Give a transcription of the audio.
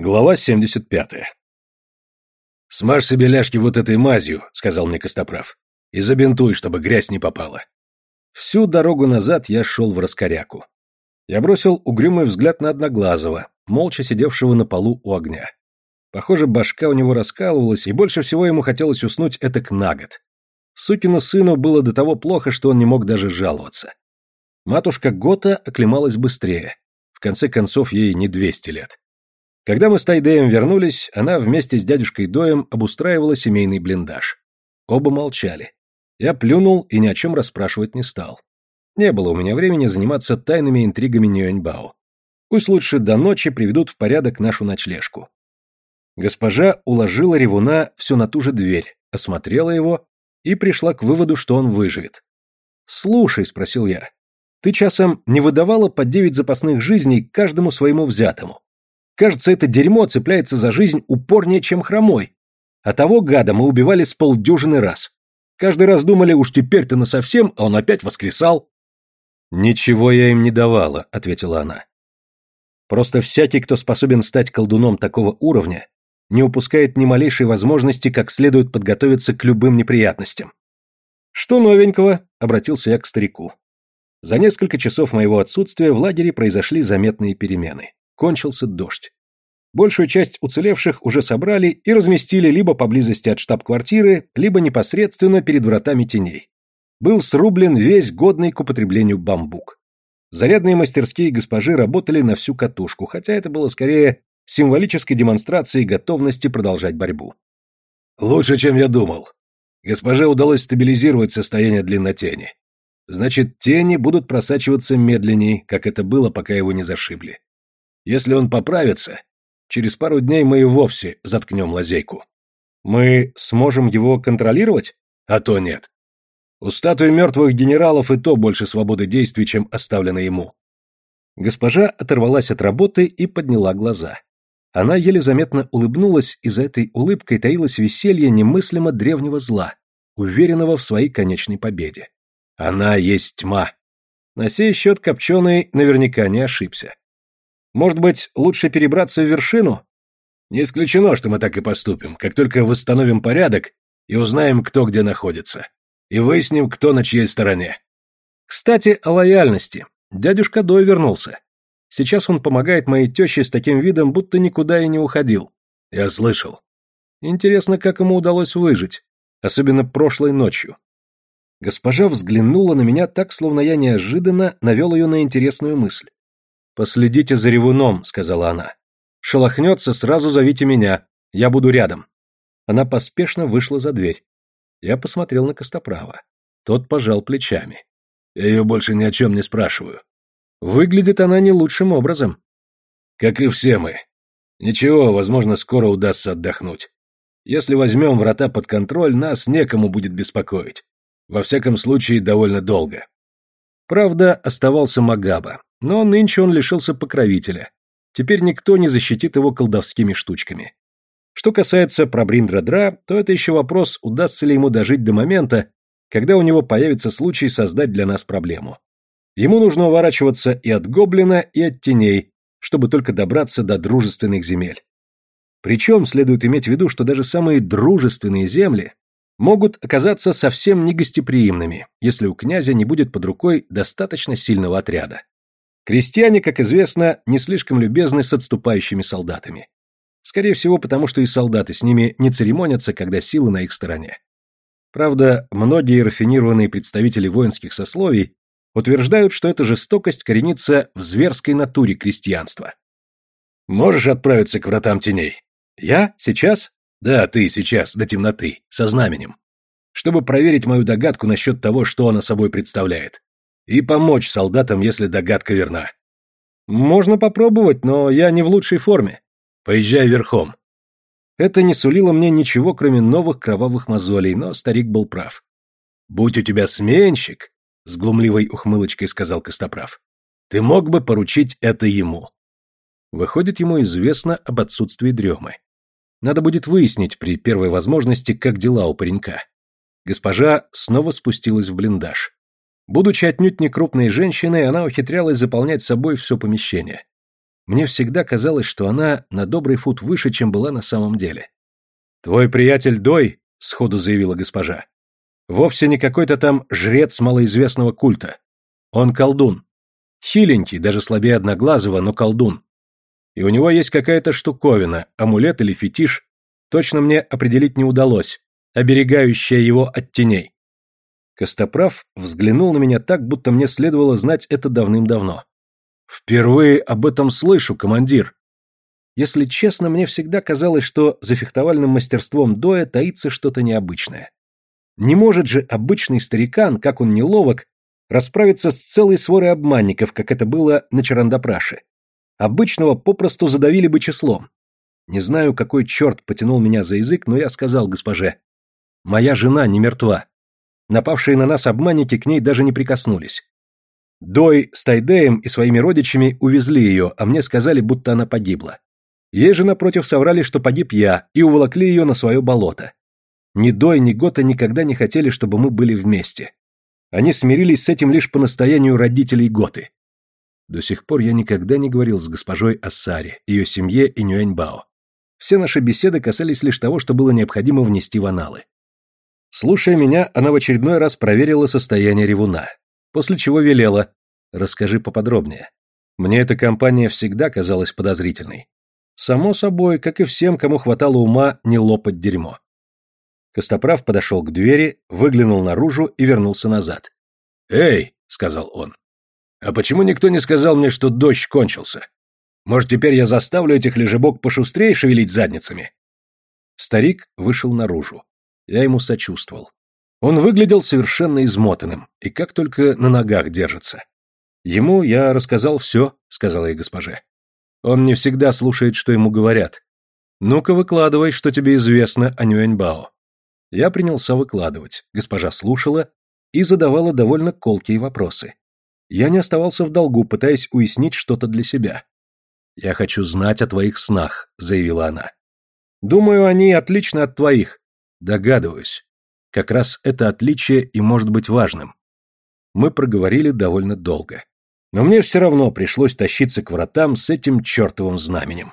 Глава 75. «Смажь себе ляжки вот этой мазью», — сказал мне Костоправ, — «и забинтуй, чтобы грязь не попала». Всю дорогу назад я шел в раскоряку. Я бросил угрюмый взгляд на Одноглазого, молча сидевшего на полу у огня. Похоже, башка у него раскалывалась, и больше всего ему хотелось уснуть этак на год. Сукину сыну было до того плохо, что он не мог даже жаловаться. Матушка Гота оклемалась быстрее. В конце концов, ей не двести лет. Когда мы с Тайдеем вернулись, она вместе с дядюшкой Доем обустраивала семейный блиндаж. Оба молчали. Я плюнул и ни о чем расспрашивать не стал. Не было у меня времени заниматься тайными интригами Нюэньбао. Пусть лучше до ночи приведут в порядок нашу ночлежку. Госпожа уложила ревуна все на ту же дверь, осмотрела его и пришла к выводу, что он выживет. «Слушай», — спросил я, — «ты часом не выдавала по девять запасных жизней каждому своему взятому?» Кажется, это дерьмо цепляется за жизнь упорнее, чем хромой. А того гада мы убивали с полдюжины раз. Каждый раз думали, уж теперь-то насовсем, а он опять воскресал. «Ничего я им не давала», — ответила она. «Просто всякий, кто способен стать колдуном такого уровня, не упускает ни малейшей возможности как следует подготовиться к любым неприятностям». «Что новенького?» — обратился я к старику. За несколько часов моего отсутствия в лагере произошли заметные перемены кончился дождь. Большую часть уцелевших уже собрали и разместили либо поблизости от штаб-квартиры, либо непосредственно перед вратами теней. Был срублен весь годный к употреблению бамбук. Зарядные мастерские госпожи работали на всю катушку, хотя это было скорее символической демонстрацией готовности продолжать борьбу. «Лучше, чем я думал. Госпоже удалось стабилизировать состояние длиннотени. Значит, тени будут просачиваться медленней, как это было, пока его не зашибли. Если он поправится, через пару дней мы и вовсе заткнем лазейку. Мы сможем его контролировать? А то нет. У статуи мертвых генералов и то больше свободы действий, чем оставлено ему. Госпожа оторвалась от работы и подняла глаза. Она еле заметно улыбнулась, и за этой улыбкой таилось веселье немыслимо древнего зла, уверенного в своей конечной победе. Она есть тьма. На сей счет Копченый наверняка не ошибся. Может быть, лучше перебраться в вершину? Не исключено, что мы так и поступим, как только восстановим порядок и узнаем, кто где находится. И выясним, кто на чьей стороне. Кстати, о лояльности. Дядюшка Дой вернулся. Сейчас он помогает моей теще с таким видом, будто никуда и не уходил. Я слышал. Интересно, как ему удалось выжить, особенно прошлой ночью. Госпожа взглянула на меня так, словно я неожиданно навел ее на интересную мысль. «Последите за ревуном», — сказала она. «Шелохнется, сразу зовите меня. Я буду рядом». Она поспешно вышла за дверь. Я посмотрел на Костоправа. Тот пожал плечами. «Я ее больше ни о чем не спрашиваю». «Выглядит она не лучшим образом». «Как и все мы. Ничего, возможно, скоро удастся отдохнуть. Если возьмем врата под контроль, нас некому будет беспокоить. Во всяком случае, довольно долго». Правда, оставался Магаба. Но нынче он лишился покровителя. Теперь никто не защитит его колдовскими штучками. Что касается Прабриндра-Дра, то это еще вопрос, удастся ли ему дожить до момента, когда у него появится случай создать для нас проблему. Ему нужно уворачиваться и от гоблина, и от теней, чтобы только добраться до дружественных земель. Причем следует иметь в виду, что даже самые дружественные земли могут оказаться совсем негостеприимными, если у князя не будет под рукой достаточно сильного отряда. Крестьяне, как известно, не слишком любезны с отступающими солдатами. Скорее всего, потому что и солдаты с ними не церемонятся, когда силы на их стороне. Правда, многие рафинированные представители воинских сословий утверждают, что эта жестокость коренится в зверской натуре крестьянства. «Можешь отправиться к вратам теней?» «Я? Сейчас?» «Да, ты сейчас, до темноты, со знаменем. Чтобы проверить мою догадку насчет того, что она собой представляет и помочь солдатам, если догадка верна. Можно попробовать, но я не в лучшей форме. Поезжай верхом. Это не сулило мне ничего, кроме новых кровавых мозолей, но старик был прав. Будь у тебя сменщик, с глумливой ухмылочкой сказал Костоправ, ты мог бы поручить это ему. Выходит, ему известно об отсутствии дремы. Надо будет выяснить при первой возможности, как дела у паренька. Госпожа снова спустилась в блиндаж. Будучи отнюдь не крупной женщиной, она ухитрялась заполнять собой все помещение. Мне всегда казалось, что она на добрый фут выше, чем была на самом деле. «Твой приятель Дой», — сходу заявила госпожа, — «вовсе не какой-то там жрец малоизвестного культа. Он колдун. Хиленький, даже слабее Одноглазого, но колдун. И у него есть какая-то штуковина, амулет или фетиш, точно мне определить не удалось, оберегающая его от теней. Костоправ взглянул на меня так, будто мне следовало знать это давным-давно. «Впервые об этом слышу, командир!» Если честно, мне всегда казалось, что за фехтовальным мастерством Доя таится что-то необычное. Не может же обычный старикан, как он неловок, расправиться с целой сворой обманников, как это было на Чарандапраше. Обычного попросту задавили бы числом. Не знаю, какой черт потянул меня за язык, но я сказал госпоже. Моя жена не мертва. Напавшие на нас обманники к ней даже не прикоснулись. Дой с Тайдеем и своими родичами увезли ее, а мне сказали, будто она погибла. Ей же, напротив, соврали, что погиб я, и уволокли ее на свое болото. Ни Дой, ни Гота никогда не хотели, чтобы мы были вместе. Они смирились с этим лишь по настоянию родителей Готы. До сих пор я никогда не говорил с госпожой Ассари, ее семье и Нюэньбао. Все наши беседы касались лишь того, что было необходимо внести в аналы. Слушая меня, она в очередной раз проверила состояние ревуна, после чего велела «Расскажи поподробнее». Мне эта компания всегда казалась подозрительной. Само собой, как и всем, кому хватало ума не лопать дерьмо. Костоправ подошел к двери, выглянул наружу и вернулся назад. «Эй!» — сказал он. «А почему никто не сказал мне, что дождь кончился? Может, теперь я заставлю этих лежебок пошустрее шевелить задницами?» Старик вышел наружу. Я ему сочувствовал. Он выглядел совершенно измотанным, и как только на ногах держится. Ему я рассказал все, сказала я госпоже. Он не всегда слушает, что ему говорят. Ну-ка выкладывай, что тебе известно о Нюэньбао. Я принялся выкладывать. Госпожа слушала и задавала довольно колкие вопросы. Я не оставался в долгу, пытаясь уяснить что-то для себя. «Я хочу знать о твоих снах», — заявила она. «Думаю, они отличны от твоих». «Догадываюсь. Как раз это отличие и может быть важным». Мы проговорили довольно долго. Но мне все равно пришлось тащиться к вратам с этим чертовым знаменем.